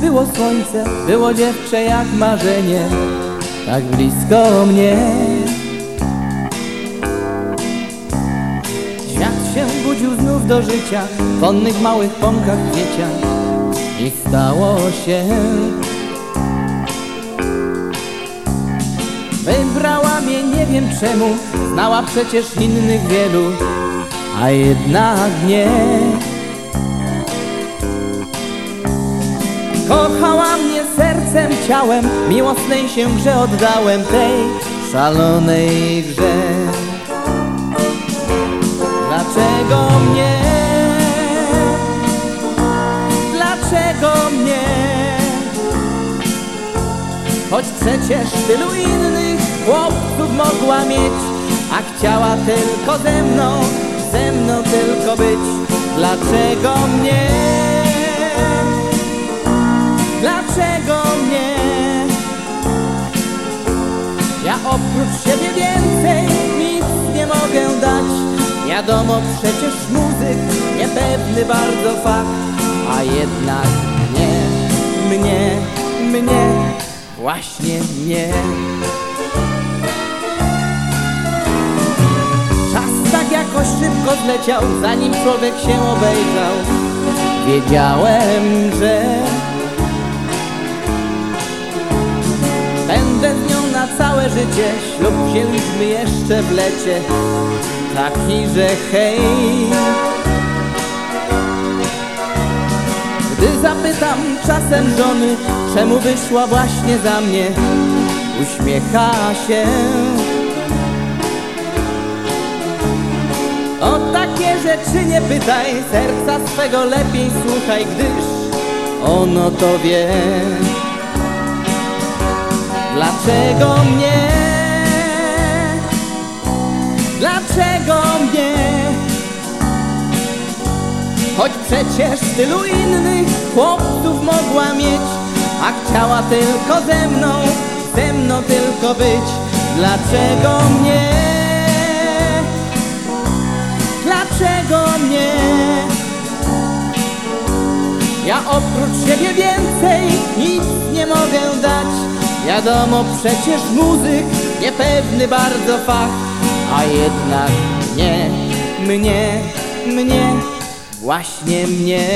było słońce, było dziewczę jak marzenie, tak blisko mnie. Świat się budził znów do życia, w wonnych małych pąkach kwieciach i stało się. Wybrała mnie nie wiem czemu, znała przecież innych wielu, a jednak nie. Sercem, ciałem, miłosnej się grze oddałem tej szalonej grze. Dlaczego mnie? Dlaczego mnie? Choć przecież tylu innych chłopców mogła mieć, a chciała tylko ze mną, ze mną tylko być. Dlaczego mnie? Wiadomo przecież muzyk, niepewny bardzo fakt, a jednak mnie, mnie, mnie, właśnie mnie. Czas tak jakoś szybko zleciał, zanim człowiek się obejrzał. Wiedziałem, że Będę z nią na całe życie Ślub wzięliśmy jeszcze w lecie Taki, że hej Gdy zapytam czasem żony Czemu wyszła właśnie za mnie Uśmiecha się O takie rzeczy nie pytaj Serca swego lepiej słuchaj Gdyż ono to wie Dlaczego mnie? Dlaczego mnie? Choć przecież tylu innych chłopców mogła mieć, a chciała tylko ze mną, ze mną tylko być. Dlaczego mnie? Dlaczego mnie? Ja oprócz siebie więcej nic nie mogę dać. Wiadomo przecież muzyk, niepewny bardzo fakt, a jednak mnie, mnie, mnie, właśnie mnie.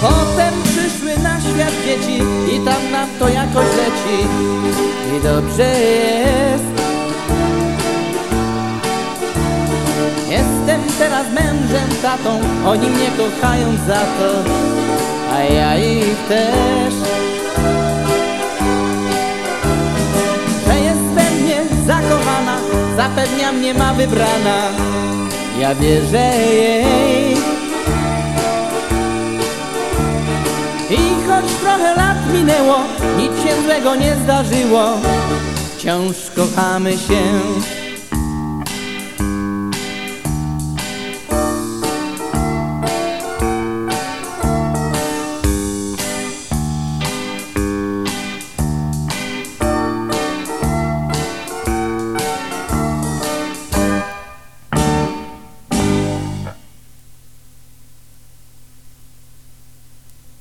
Potem przyszły na świat dzieci i tam nam to jakoś leci i dobrze jest. Jestem teraz mężem, tatą, oni mnie kochają za to, a ja ich też. Zakochana, zapewnia mnie ma wybrana, ja wierzę jej. I choć trochę lat minęło, nic się złego nie zdarzyło, wciąż kochamy się.